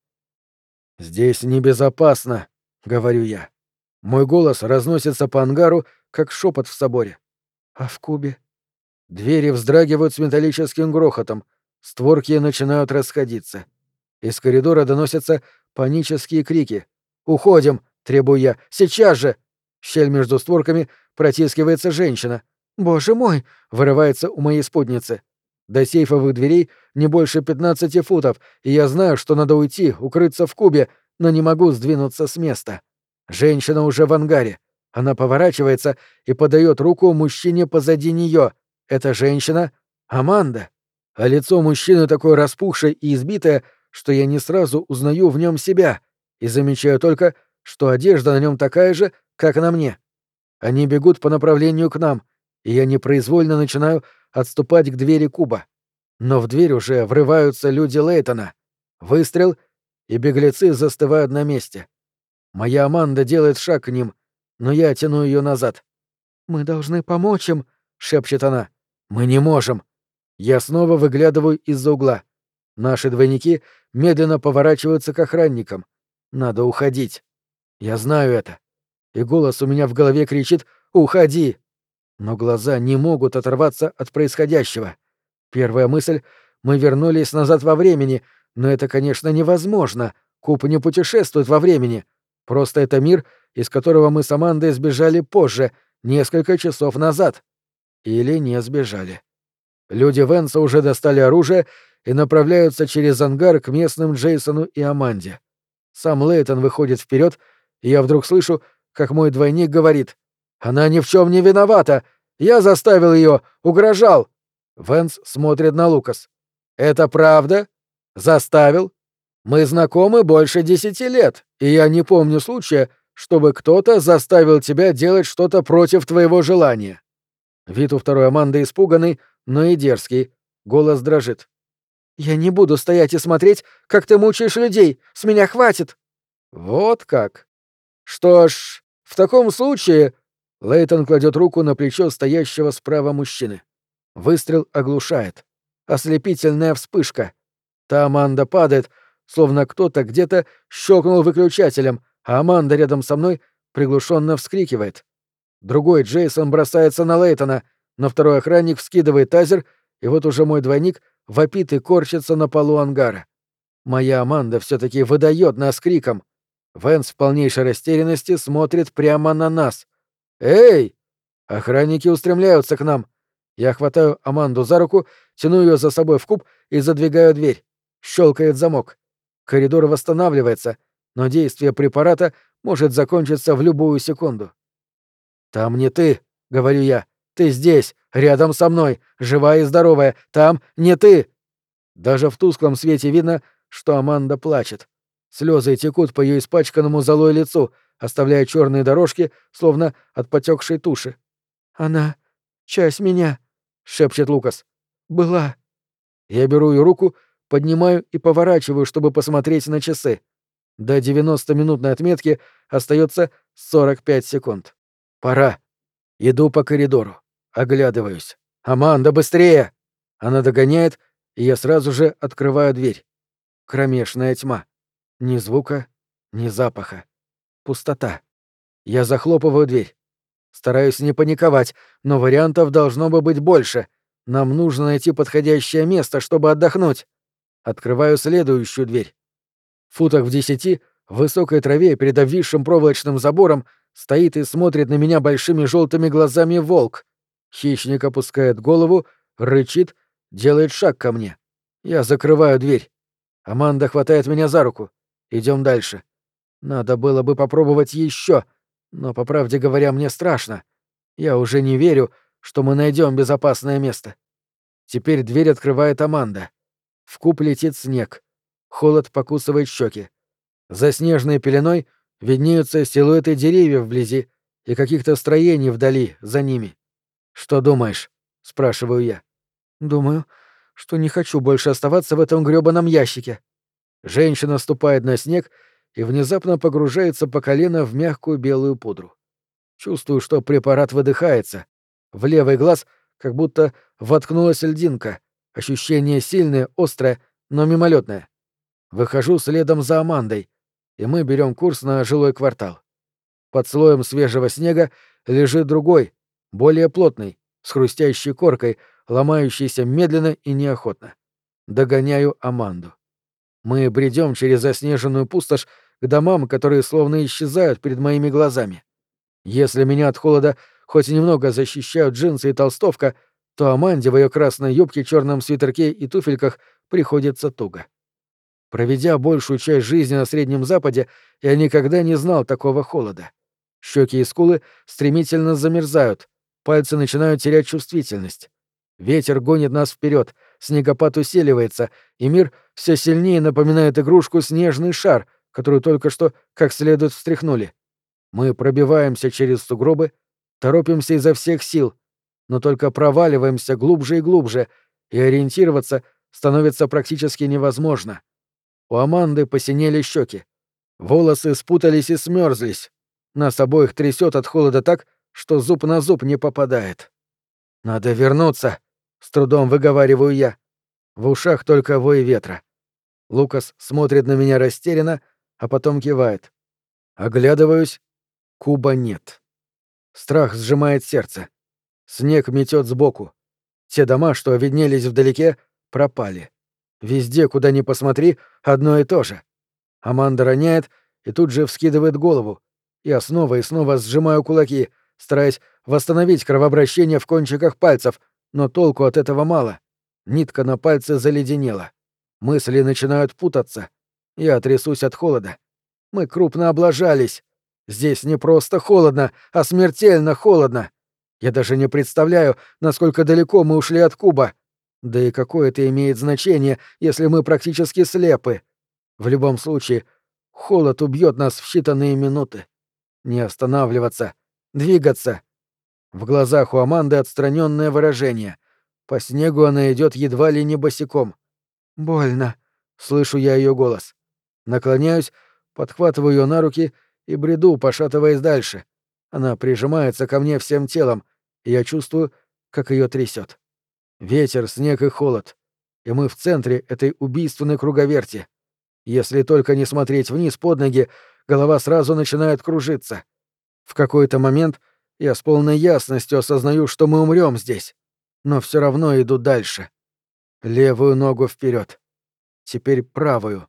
«Здесь небезопасно», — говорю я. Мой голос разносится по ангару, как шепот в соборе. А в кубе? Двери вздрагивают с металлическим грохотом, створки начинают расходиться. Из коридора доносятся панические крики. «Уходим!» — требую я. «Сейчас же!» В щель между створками протискивается женщина. «Боже мой!» — вырывается у моей спутницы. До сейфовых дверей не больше 15 футов, и я знаю, что надо уйти, укрыться в кубе, но не могу сдвинуться с места. Женщина уже в ангаре. Она поворачивается и подает руку мужчине позади нее. Это женщина — Аманда. А лицо мужчины такое распухшее и избитое, что я не сразу узнаю в нем себя и замечаю только, что одежда на нем такая же, как на мне. Они бегут по направлению к нам, и я непроизвольно начинаю отступать к двери куба. Но в дверь уже врываются люди Лейтона. Выстрел, и беглецы застывают на месте. Моя Аманда делает шаг к ним, но я тяну ее назад. «Мы должны помочь им», — шепчет она. «Мы не можем». Я снова выглядываю из-за угла. Наши двойники медленно поворачиваются к охранникам. Надо уходить. Я знаю это. И голос у меня в голове кричит «Уходи!». Но глаза не могут оторваться от происходящего. Первая мысль — мы вернулись назад во времени, но это, конечно, невозможно. Куб не путешествует во времени. Просто это мир, из которого мы с Амандой сбежали позже, несколько часов назад. Или не сбежали. Люди Венса уже достали оружие и направляются через ангар к местным Джейсону и Аманде. Сам Лейтон выходит вперед, и я вдруг слышу, как мой двойник говорит Она ни в чем не виновата. Я заставил ее, угрожал. Венс смотрит на Лукас. Это правда? Заставил? Мы знакомы больше десяти лет, и я не помню случая, чтобы кто-то заставил тебя делать что-то против твоего желания. Вид у второй Аманды испуганный, но и дерзкий. Голос дрожит. «Я не буду стоять и смотреть, как ты мучаешь людей. С меня хватит!» «Вот как. Что ж, в таком случае...» Лейтон кладет руку на плечо стоящего справа мужчины. Выстрел оглушает. Ослепительная вспышка. Та Аманда падает, словно кто-то где-то щелкнул выключателем, а Аманда рядом со мной приглушенно вскрикивает. Другой Джейсон бросается на Лейтона, но второй охранник вскидывает тазер, и вот уже мой двойник вопит и корчится на полу ангара. Моя Аманда все таки выдает нас криком. Венс в полнейшей растерянности смотрит прямо на нас. «Эй!» Охранники устремляются к нам. Я хватаю Аманду за руку, тяну ее за собой в куб и задвигаю дверь. Щелкает замок. Коридор восстанавливается, но действие препарата может закончиться в любую секунду. «Там не ты», — говорю я. «Ты здесь, рядом со мной, живая и здоровая. Там не ты». Даже в тусклом свете видно, что Аманда плачет. Слезы текут по ее испачканному золой лицу, оставляя черные дорожки, словно от потекшей туши. «Она часть меня», — шепчет Лукас. «Была». Я беру ее руку, поднимаю и поворачиваю, чтобы посмотреть на часы. До 90-минутной отметки остается 45 секунд. Пора. Иду по коридору. Оглядываюсь. «Аманда, быстрее!» Она догоняет, и я сразу же открываю дверь. Кромешная тьма. Ни звука, ни запаха. Пустота. Я захлопываю дверь. Стараюсь не паниковать, но вариантов должно бы быть больше. Нам нужно найти подходящее место, чтобы отдохнуть. Открываю следующую дверь. В футах в десяти, в высокой траве перед обвисшим проволочным забором, стоит и смотрит на меня большими желтыми глазами волк. Хищник опускает голову, рычит, делает шаг ко мне. Я закрываю дверь. Аманда хватает меня за руку. Идем дальше. Надо было бы попробовать еще, но, по правде говоря, мне страшно. Я уже не верю, что мы найдем безопасное место. Теперь дверь открывает Аманда. В куб летит снег. Холод покусывает щеки. За снежной пеленой виднеются силуэты деревьев вблизи и каких-то строений вдали, за ними. «Что думаешь?» — спрашиваю я. «Думаю, что не хочу больше оставаться в этом грёбаном ящике», Женщина ступает на снег и внезапно погружается по колено в мягкую белую пудру. Чувствую, что препарат выдыхается. В левый глаз как будто воткнулась льдинка. Ощущение сильное, острое, но мимолетное. Выхожу следом за Амандой, и мы берем курс на жилой квартал. Под слоем свежего снега лежит другой, более плотный, с хрустящей коркой, ломающийся медленно и неохотно. Догоняю Аманду. Мы бредем через заснеженную пустошь к домам, которые словно исчезают перед моими глазами. Если меня от холода хоть немного защищают джинсы и толстовка, то Аманде в ее красной юбке, черном свитерке и туфельках приходится туго. Проведя большую часть жизни на Среднем Западе, я никогда не знал такого холода. Щеки и скулы стремительно замерзают, пальцы начинают терять чувствительность. Ветер гонит нас вперед, снегопад усиливается, и мир все сильнее напоминает игрушку снежный шар, которую только что как следует встряхнули. Мы пробиваемся через сугробы, торопимся изо всех сил, но только проваливаемся глубже и глубже, и ориентироваться становится практически невозможно. У Аманды посинели щеки. Волосы спутались и смерзлись. Нас обоих трясет от холода так, что зуб на зуб не попадает. «Надо вернуться», — с трудом выговариваю я. В ушах только вой ветра. Лукас смотрит на меня растерянно, а потом кивает. Оглядываюсь. Куба нет. Страх сжимает сердце. Снег метет сбоку. Те дома, что виднелись вдалеке, пропали. Везде, куда ни посмотри, одно и то же. Аманда роняет и тут же вскидывает голову. Я снова и снова сжимаю кулаки, стараясь восстановить кровообращение в кончиках пальцев, но толку от этого мало. Нитка на пальце заледенела. Мысли начинают путаться. Я трясусь от холода. Мы крупно облажались. Здесь не просто холодно, а смертельно холодно. Я даже не представляю, насколько далеко мы ушли от куба. Да и какое это имеет значение, если мы практически слепы. В любом случае, холод убьет нас в считанные минуты. Не останавливаться, двигаться. В глазах у Аманды отстраненное выражение. По снегу она идет едва ли не босиком. Больно. Слышу я ее голос. Наклоняюсь, подхватываю ее на руки и бреду, пошатываясь дальше. Она прижимается ко мне всем телом, и я чувствую, как ее трясет. Ветер, снег и холод. И мы в центре этой убийственной круговерти. Если только не смотреть вниз под ноги, голова сразу начинает кружиться. В какой-то момент я с полной ясностью осознаю, что мы умрем здесь, но все равно иду дальше. Левую ногу вперед, теперь правую.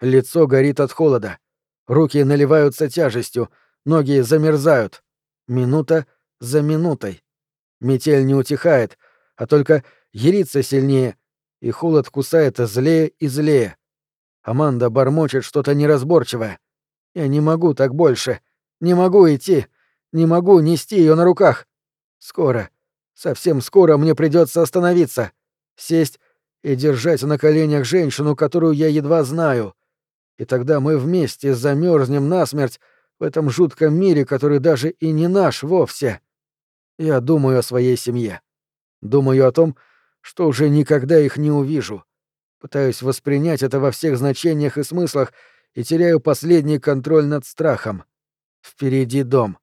Лицо горит от холода, руки наливаются тяжестью, ноги замерзают. Минута за минутой. Метель не утихает, а только ерится сильнее, и холод кусает злее и злее. Аманда бормочет что-то неразборчивое. Я не могу так больше. Не могу идти. Не могу нести ее на руках. Скоро, совсем скоро мне придется остановиться, сесть и держать на коленях женщину, которую я едва знаю. И тогда мы вместе замерзнем насмерть в этом жутком мире, который даже и не наш вовсе. Я думаю о своей семье. Думаю о том, что уже никогда их не увижу. Пытаюсь воспринять это во всех значениях и смыслах и теряю последний контроль над страхом. Впереди дом.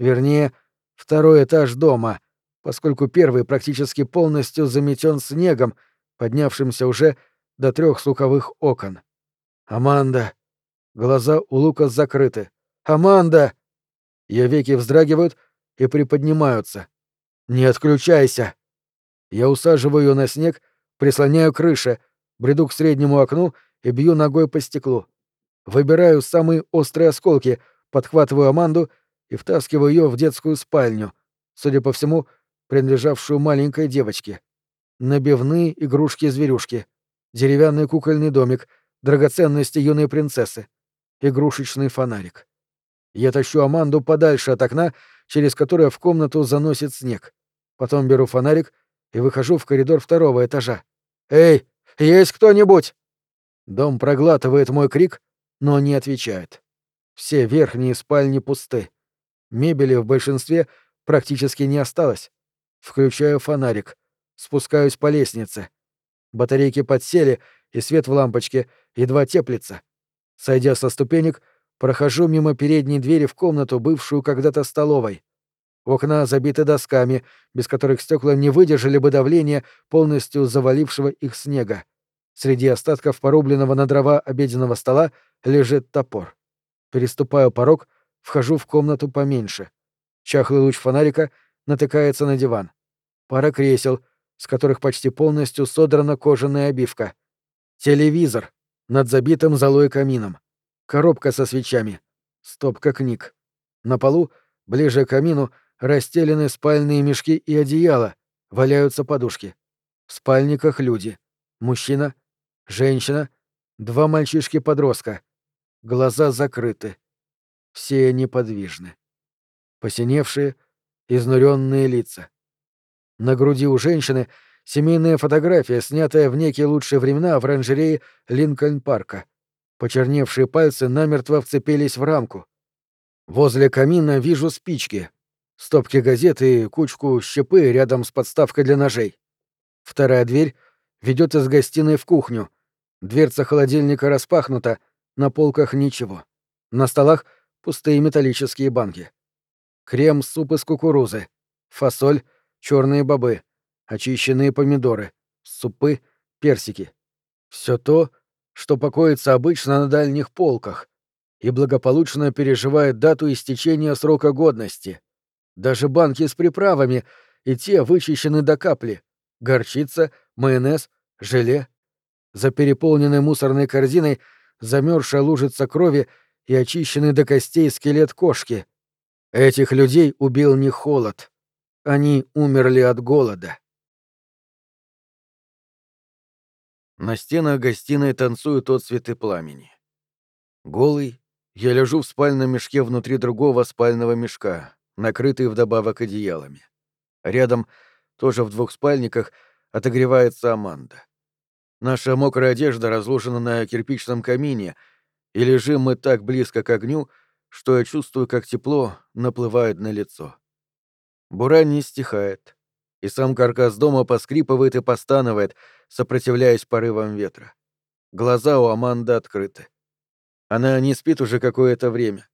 Вернее, второй этаж дома, поскольку первый практически полностью заметен снегом, поднявшимся уже до трех слуховых окон. «Аманда!» Глаза у Лука закрыты. «Аманда!» Ее веки вздрагивают и приподнимаются. «Не отключайся!» Я усаживаю ее на снег, прислоняю к крыше, бреду к среднему окну и бью ногой по стеклу. Выбираю самые острые осколки, подхватываю Аманду и втаскиваю ее в детскую спальню, судя по всему, принадлежавшую маленькой девочке. Набивные игрушки-зверюшки, деревянный кукольный домик, драгоценности юной принцессы, игрушечный фонарик. Я тащу Аманду подальше от окна, через которое в комнату заносит снег. Потом беру фонарик и выхожу в коридор второго этажа. «Эй, есть кто-нибудь?» Дом проглатывает мой крик, но не отвечает. Все верхние спальни пусты. Мебели в большинстве практически не осталось. Включаю фонарик. Спускаюсь по лестнице. Батарейки подсели, и свет в лампочке едва теплится. Сойдя со ступенек, прохожу мимо передней двери в комнату, бывшую когда-то столовой. Окна забиты досками, без которых стекла не выдержали бы давления, полностью завалившего их снега. Среди остатков порубленного на дрова обеденного стола лежит топор. Переступаю порог, вхожу в комнату поменьше. Чахлый луч фонарика натыкается на диван. Пара кресел, с которых почти полностью содрана кожаная обивка. Телевизор над забитым золой камином. Коробка со свечами. Стопка книг. На полу, ближе к камину, расстелены спальные мешки и одеяла, валяются подушки. В спальниках люди. Мужчина, женщина, два мальчишки-подростка. Глаза закрыты. Все неподвижны. Посиневшие, изнуренные лица. На груди у женщины семейная фотография, снятая в некие лучшие времена в оранжерее Линкольн-парка. Почерневшие пальцы намертво вцепились в рамку. Возле камина вижу спички, стопки газет и кучку щепы рядом с подставкой для ножей. Вторая дверь ведет из гостиной в кухню. Дверца холодильника распахнута, на полках ничего. На столах пустые металлические банки. Крем, суп из кукурузы, фасоль, черные бобы, очищенные помидоры, супы, персики. Все то, что покоится обычно на дальних полках и благополучно переживает дату истечения срока годности. Даже банки с приправами и те вычищены до капли. Горчица, майонез, желе. За переполненной мусорной корзиной замерзшая лужица крови и очищенный до костей скелет кошки. Этих людей убил не холод. Они умерли от голода. На стенах гостиной танцуют отцветы пламени. Голый, Я лежу в спальном мешке внутри другого спального мешка, накрытый вдобавок одеялами. Рядом, тоже в двух спальниках, отогревается Аманда. Наша мокрая одежда разложена на кирпичном камине, и лежим мы так близко к огню, что я чувствую, как тепло наплывает на лицо. Буран не стихает, и сам каркас дома поскрипывает и постанывает, сопротивляясь порывам ветра. Глаза у Аманды открыты. Она не спит уже какое-то время,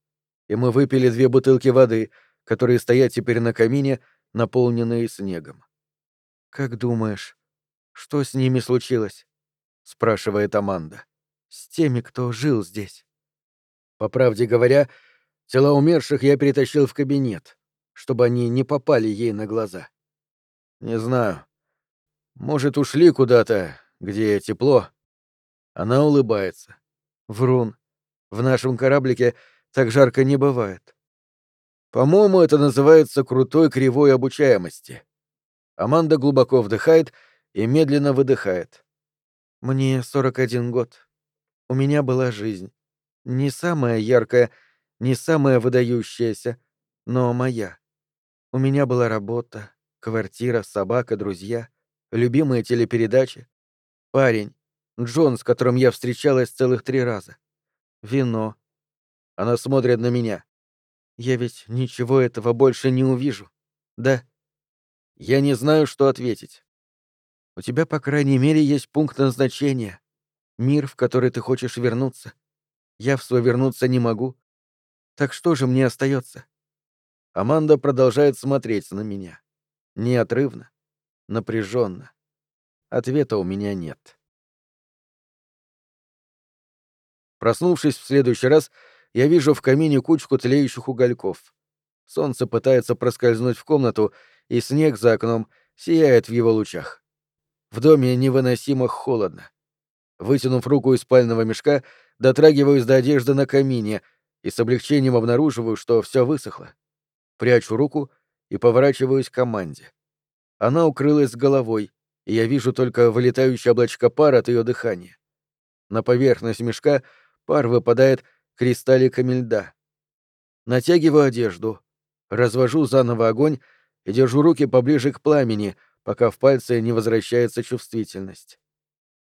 и мы выпили две бутылки воды, которые стоят теперь на камине, наполненные снегом. «Как думаешь, что с ними случилось?» — спрашивает Аманда. «С теми, кто жил здесь». По правде говоря, тела умерших я перетащил в кабинет, чтобы они не попали ей на глаза. Не знаю. Может, ушли куда-то, где тепло. Она улыбается. Врун. В нашем кораблике так жарко не бывает. По-моему, это называется крутой кривой обучаемости. Аманда глубоко вдыхает и медленно выдыхает. Мне 41 год. У меня была жизнь. Не самая яркая, не самая выдающаяся, но моя. У меня была работа, квартира, собака, друзья, любимые телепередачи, парень, Джон, с которым я встречалась целых три раза, вино. Она смотрит на меня. Я ведь ничего этого больше не увижу, да? Я не знаю, что ответить. У тебя, по крайней мере, есть пункт назначения. Мир, в который ты хочешь вернуться. Я в свой вернуться не могу. Так что же мне остается? Аманда продолжает смотреть на меня. Неотрывно, напряженно. Ответа у меня нет. Проснувшись в следующий раз, я вижу в камине кучку тлеющих угольков. Солнце пытается проскользнуть в комнату, и снег за окном сияет в его лучах. В доме невыносимо холодно. Вытянув руку из спального мешка, дотрагиваюсь до одежды на камине и с облегчением обнаруживаю, что все высохло прячу руку и поворачиваюсь к команде. Она укрылась головой, и я вижу только вылетающие облачка пара от ее дыхания. На поверхность мешка пар выпадает кристалликами льда. Натягиваю одежду, развожу заново огонь и держу руки поближе к пламени, пока в пальце не возвращается чувствительность.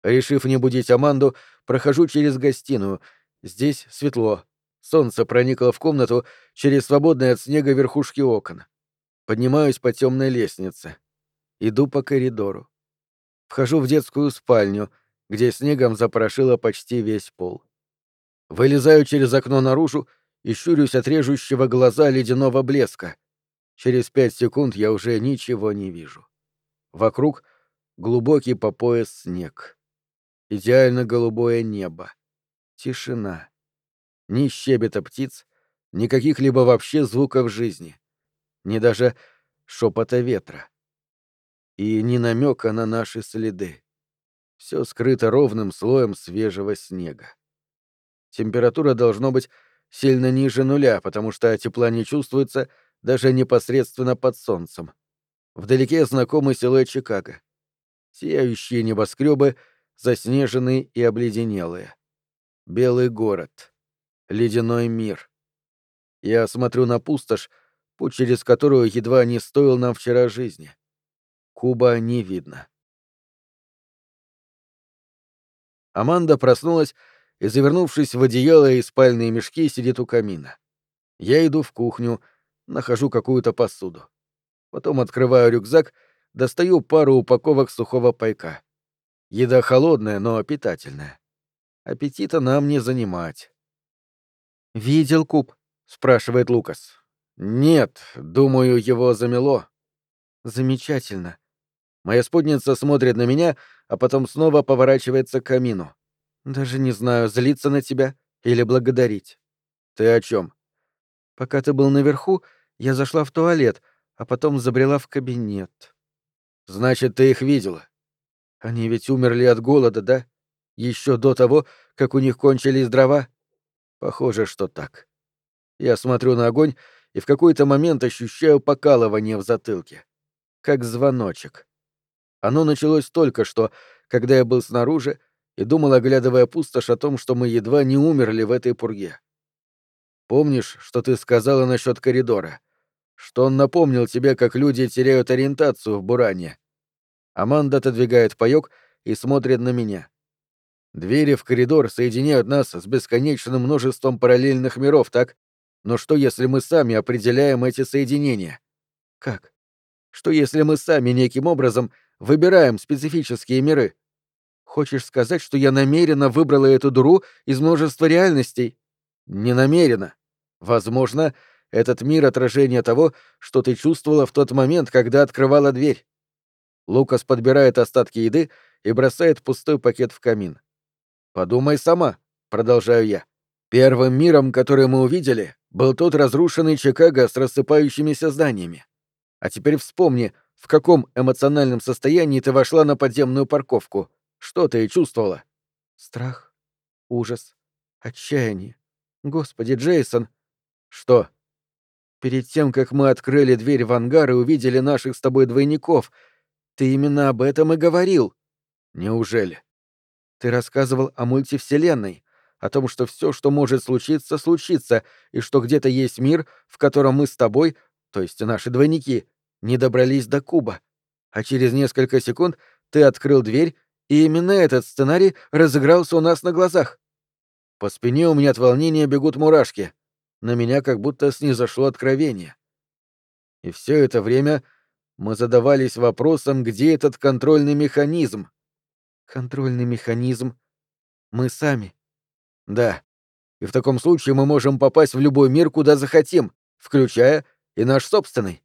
Решив не будить Аманду, прохожу через гостиную. Здесь светло, Солнце проникло в комнату через свободные от снега верхушки окон. Поднимаюсь по темной лестнице. Иду по коридору. Вхожу в детскую спальню, где снегом запорошило почти весь пол. Вылезаю через окно наружу и щурюсь от режущего глаза ледяного блеска. Через пять секунд я уже ничего не вижу. Вокруг глубокий по пояс снег. Идеально голубое небо. Тишина ни щебета птиц, ни каких-либо вообще звуков жизни, ни даже шепота ветра. И ни намека на наши следы. Все скрыто ровным слоем свежего снега. Температура должно быть сильно ниже нуля, потому что тепла не чувствуется даже непосредственно под солнцем. Вдалеке знакомый силуэт Чикаго. Сияющие небоскребы, заснеженные и обледенелые. Белый город ледяной мир. Я смотрю на пустошь, путь через которую едва не стоил нам вчера жизни. Куба не видно. Аманда проснулась и, завернувшись в одеяло и спальные мешки, сидит у камина. Я иду в кухню, нахожу какую-то посуду. Потом открываю рюкзак, достаю пару упаковок сухого пайка. Еда холодная, но питательная. Аппетита нам не занимать. «Видел куб?» — спрашивает Лукас. «Нет, думаю, его замело». «Замечательно». Моя спутница смотрит на меня, а потом снова поворачивается к камину. «Даже не знаю, злиться на тебя или благодарить». «Ты о чем? «Пока ты был наверху, я зашла в туалет, а потом забрела в кабинет». «Значит, ты их видела?» «Они ведь умерли от голода, да? Еще до того, как у них кончились дрова?» Похоже, что так. Я смотрю на огонь и в какой-то момент ощущаю покалывание в затылке. Как звоночек. Оно началось только что, когда я был снаружи и думал, оглядывая пустошь, о том, что мы едва не умерли в этой пурге. Помнишь, что ты сказала насчет коридора? Что он напомнил тебе, как люди теряют ориентацию в Буране. Аманда отодвигает паёк и смотрит на меня. Двери в коридор соединяют нас с бесконечным множеством параллельных миров, так? Но что, если мы сами определяем эти соединения? Как? Что, если мы сами неким образом выбираем специфические миры? Хочешь сказать, что я намеренно выбрала эту дуру из множества реальностей? Не намеренно. Возможно, этот мир — отражение того, что ты чувствовала в тот момент, когда открывала дверь. Лукас подбирает остатки еды и бросает пустой пакет в камин. «Подумай сама», — продолжаю я. «Первым миром, который мы увидели, был тот разрушенный Чикаго с рассыпающимися зданиями. А теперь вспомни, в каком эмоциональном состоянии ты вошла на подземную парковку. Что ты чувствовала?» «Страх, ужас, отчаяние. Господи, Джейсон!» «Что?» «Перед тем, как мы открыли дверь в ангар и увидели наших с тобой двойников, ты именно об этом и говорил». «Неужели?» Ты рассказывал о мультивселенной, о том, что все, что может случиться, случится, и что где-то есть мир, в котором мы с тобой, то есть наши двойники, не добрались до куба. А через несколько секунд ты открыл дверь, и именно этот сценарий разыгрался у нас на глазах. По спине у меня от волнения бегут мурашки. На меня как будто снизошло откровение. И все это время мы задавались вопросом, где этот контрольный механизм, Контрольный механизм. Мы сами. Да. И в таком случае мы можем попасть в любой мир, куда захотим, включая и наш собственный.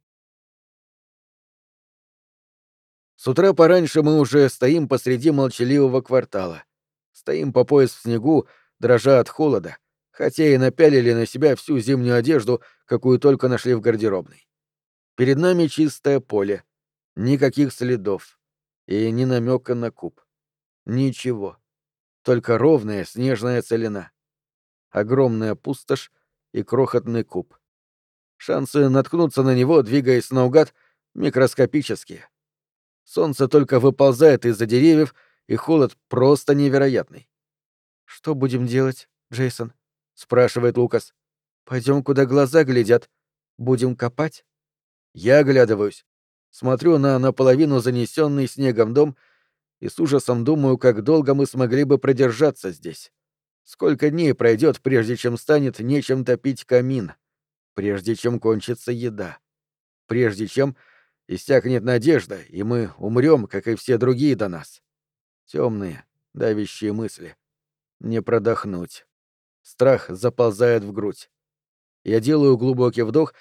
С утра пораньше мы уже стоим посреди молчаливого квартала. Стоим по пояс в снегу, дрожа от холода, хотя и напялили на себя всю зимнюю одежду, какую только нашли в гардеробной. Перед нами чистое поле, никаких следов и ни намека на куб. Ничего. Только ровная снежная целина. Огромная пустошь и крохотный куб. Шансы наткнуться на него, двигаясь наугад, микроскопические. Солнце только выползает из-за деревьев, и холод просто невероятный. «Что будем делать, Джейсон?» — спрашивает Лукас. Пойдем, куда глаза глядят. Будем копать?» Я оглядываюсь. Смотрю на наполовину занесенный снегом дом и с ужасом думаю, как долго мы смогли бы продержаться здесь. Сколько дней пройдет, прежде чем станет нечем топить камин, прежде чем кончится еда, прежде чем иссякнет надежда, и мы умрем, как и все другие до нас. Темные, давящие мысли. Не продохнуть. Страх заползает в грудь. Я делаю глубокий вдох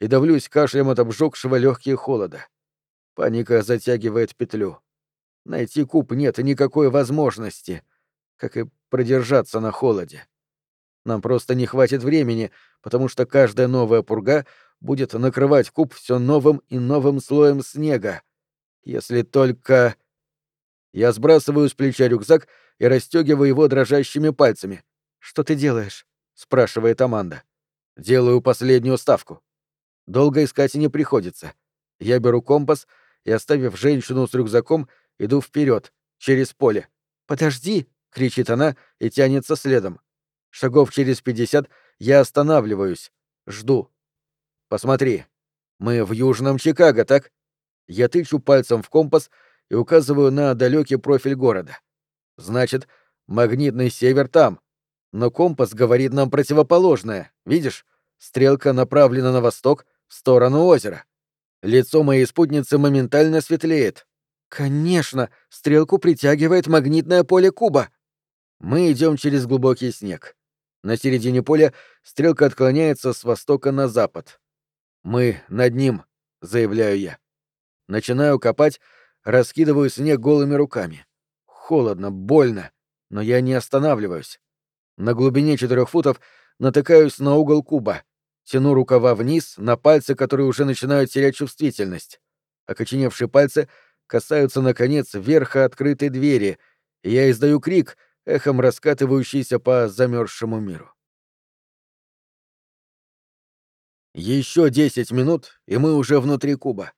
и давлюсь кашлем от обжегшего легкие холода. Паника затягивает петлю. Найти куб нет никакой возможности, как и продержаться на холоде. Нам просто не хватит времени, потому что каждая новая пурга будет накрывать куб все новым и новым слоем снега. Если только... Я сбрасываю с плеча рюкзак и расстегиваю его дрожащими пальцами. «Что ты делаешь?» — спрашивает Аманда. «Делаю последнюю ставку. Долго искать не приходится. Я беру компас и, оставив женщину с рюкзаком, Иду вперед, через поле. «Подожди!» — кричит она и тянется следом. Шагов через пятьдесят я останавливаюсь. Жду. «Посмотри. Мы в Южном Чикаго, так?» Я тычу пальцем в компас и указываю на далекий профиль города. Значит, магнитный север там. Но компас говорит нам противоположное. Видишь? Стрелка направлена на восток, в сторону озера. Лицо моей спутницы моментально светлеет. Конечно, стрелку притягивает магнитное поле куба. Мы идем через глубокий снег. На середине поля стрелка отклоняется с востока на запад. Мы над ним, заявляю я. Начинаю копать, раскидываю снег голыми руками. Холодно, больно, но я не останавливаюсь. На глубине четырех футов натыкаюсь на угол куба. Тяну рукава вниз, на пальцы, которые уже начинают терять чувствительность. Окоченевшие пальцы — касаются, наконец, верха открытой двери, и я издаю крик, эхом раскатывающийся по замерзшему миру. Еще десять минут, и мы уже внутри куба.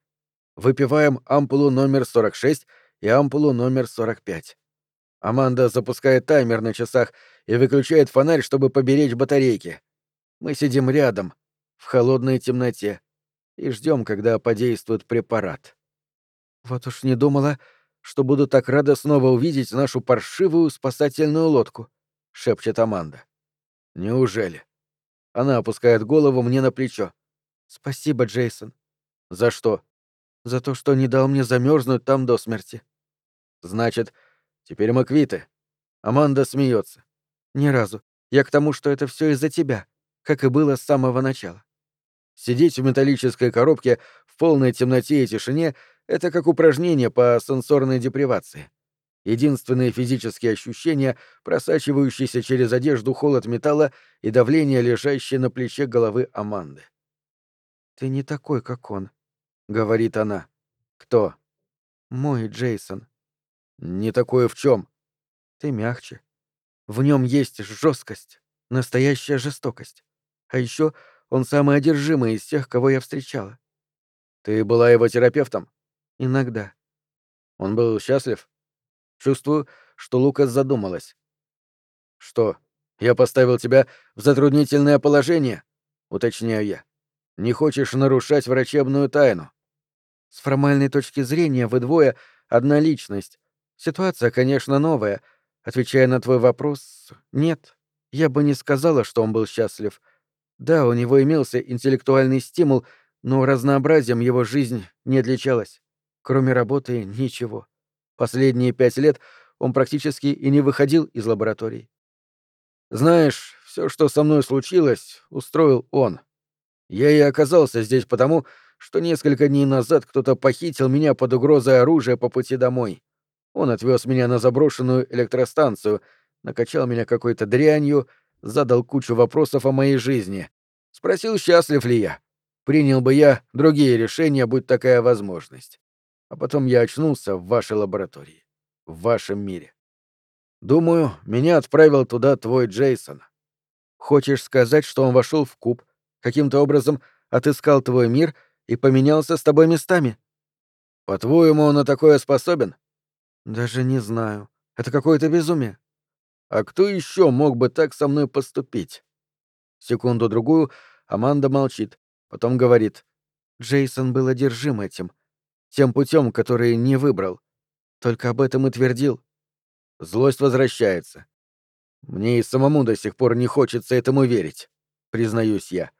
Выпиваем ампулу номер 46 и ампулу номер 45. Аманда запускает таймер на часах и выключает фонарь, чтобы поберечь батарейки. Мы сидим рядом, в холодной темноте, и ждем, когда подействует препарат. Вот уж не думала, что буду так рада снова увидеть нашу паршивую спасательную лодку, шепчет Аманда. Неужели? Она опускает голову мне на плечо. Спасибо, Джейсон. За что? За то, что не дал мне замерзнуть там до смерти. Значит, теперь мы квиты. Аманда смеется. Ни разу. Я к тому, что это все из-за тебя, как и было с самого начала. Сидеть в металлической коробке в полной темноте и тишине — это как упражнение по сенсорной депривации. Единственные физические ощущения, просачивающиеся через одежду холод металла и давление, лежащее на плече головы Аманды. «Ты не такой, как он», — говорит она. «Кто?» «Мой Джейсон». «Не такое в чем? «Ты мягче. В нем есть жесткость, настоящая жестокость. А еще он самый одержимый из тех, кого я встречала. Ты была его терапевтом? Иногда. Он был счастлив? Чувствую, что Лукас задумалась. Что, я поставил тебя в затруднительное положение? Уточняю я. Не хочешь нарушать врачебную тайну? С формальной точки зрения вы двое — одна личность. Ситуация, конечно, новая. Отвечая на твой вопрос, нет. Я бы не сказала, что он был счастлив — да, у него имелся интеллектуальный стимул, но разнообразием его жизнь не отличалась. Кроме работы — ничего. Последние пять лет он практически и не выходил из лабораторий. Знаешь, все, что со мной случилось, устроил он. Я и оказался здесь потому, что несколько дней назад кто-то похитил меня под угрозой оружия по пути домой. Он отвез меня на заброшенную электростанцию, накачал меня какой-то дрянью — задал кучу вопросов о моей жизни. Спросил, счастлив ли я. Принял бы я другие решения, будь такая возможность. А потом я очнулся в вашей лаборатории, в вашем мире. Думаю, меня отправил туда твой Джейсон. Хочешь сказать, что он вошел в куб, каким-то образом отыскал твой мир и поменялся с тобой местами? По-твоему, он на такое способен? Даже не знаю. Это какое-то безумие. А кто еще мог бы так со мной поступить? Секунду-другую Аманда молчит, потом говорит. Джейсон был одержим этим. Тем путем, который не выбрал. Только об этом и твердил. Злость возвращается. Мне и самому до сих пор не хочется этому верить, признаюсь я.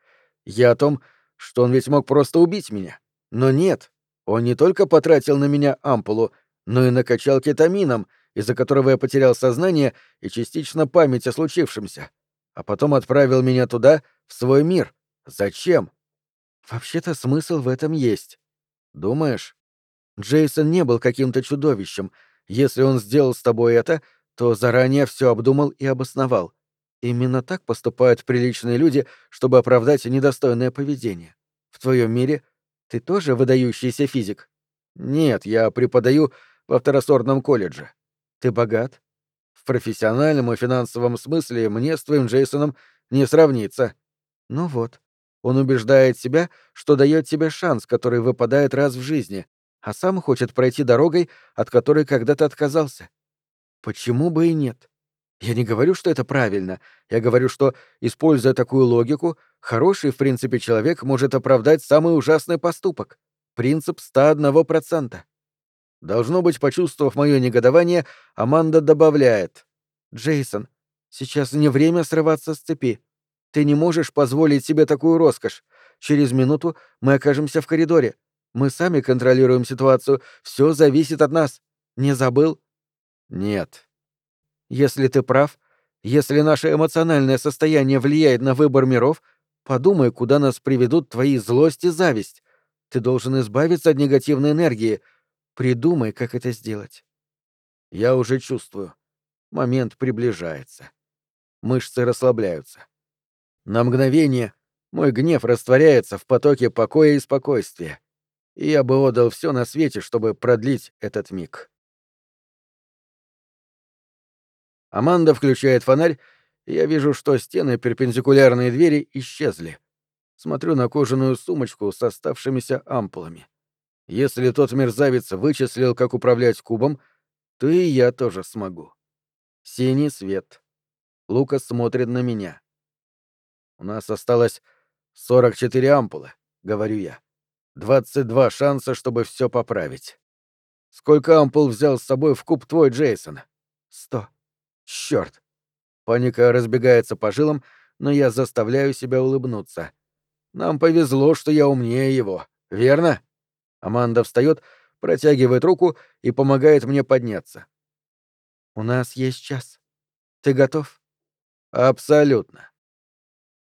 Я о том, что он ведь мог просто убить меня. Но нет, он не только потратил на меня ампулу, но и накачал кетамином, из-за которого я потерял сознание и частично память о случившемся, а потом отправил меня туда, в свой мир. Зачем? Вообще-то смысл в этом есть. Думаешь? Джейсон не был каким-то чудовищем. Если он сделал с тобой это, то заранее все обдумал и обосновал. Именно так поступают приличные люди, чтобы оправдать недостойное поведение. В твоем мире ты тоже выдающийся физик? Нет, я преподаю во второсортном колледже. Ты богат? В профессиональном и финансовом смысле мне с твоим Джейсоном не сравнится. Ну вот. Он убеждает себя, что дает тебе шанс, который выпадает раз в жизни, а сам хочет пройти дорогой, от которой когда-то отказался. Почему бы и нет? Я не говорю, что это правильно. Я говорю, что, используя такую логику, хороший, в принципе, человек может оправдать самый ужасный поступок. Принцип 101%. Должно быть, почувствовав мое негодование, Аманда добавляет. «Джейсон, сейчас не время срываться с цепи. Ты не можешь позволить себе такую роскошь. Через минуту мы окажемся в коридоре. Мы сами контролируем ситуацию. Все зависит от нас. Не забыл?» «Нет». «Если ты прав, если наше эмоциональное состояние влияет на выбор миров, подумай, куда нас приведут твои злость и зависть. Ты должен избавиться от негативной энергии — Придумай, как это сделать. Я уже чувствую. Момент приближается. Мышцы расслабляются. На мгновение мой гнев растворяется в потоке покоя и спокойствия. И я бы отдал все на свете, чтобы продлить этот миг. Аманда включает фонарь, и я вижу, что стены перпендикулярные двери исчезли. Смотрю на кожаную сумочку с оставшимися ампулами. Если тот мерзавец вычислил, как управлять кубом, то и я тоже смогу. Синий свет. Лукас смотрит на меня. У нас осталось 44 ампулы, говорю я. 22 шанса, чтобы все поправить. Сколько ампул взял с собой в куб твой, Джейсон? Сто. Черт. Паника разбегается по жилам, но я заставляю себя улыбнуться. Нам повезло, что я умнее его, верно? Аманда встает, протягивает руку и помогает мне подняться. У нас есть час. Ты готов? Абсолютно.